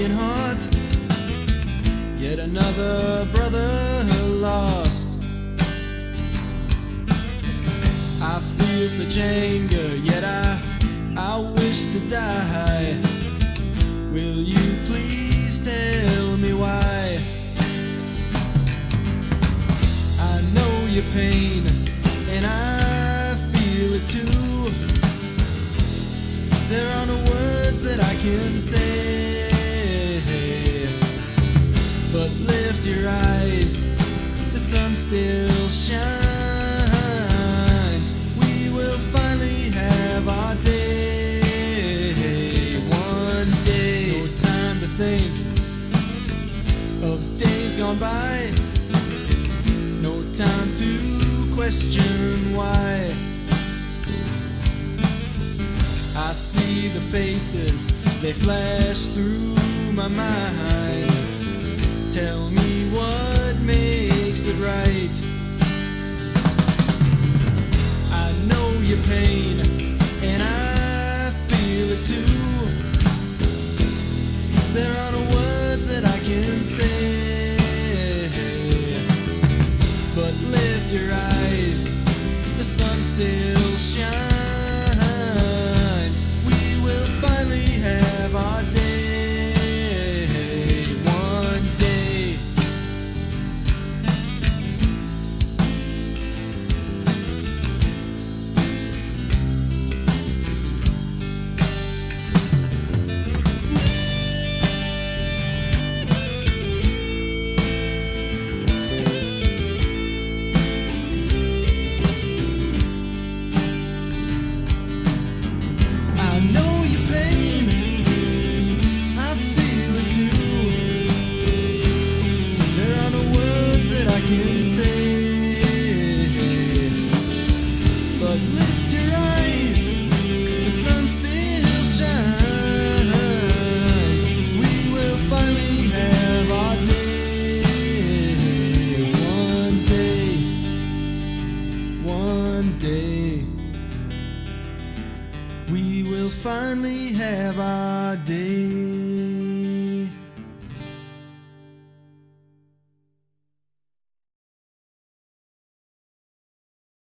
aching heart. Yet another brother lost. I feel such anger, yet I, I wish to die. Will you please tell me why? I know your pain, and I feel it too. There are no words that I can say. Gone by. No time to question why. I see the faces, they flash through my mind. Tell me what makes it right. I know your pain, finally have our day.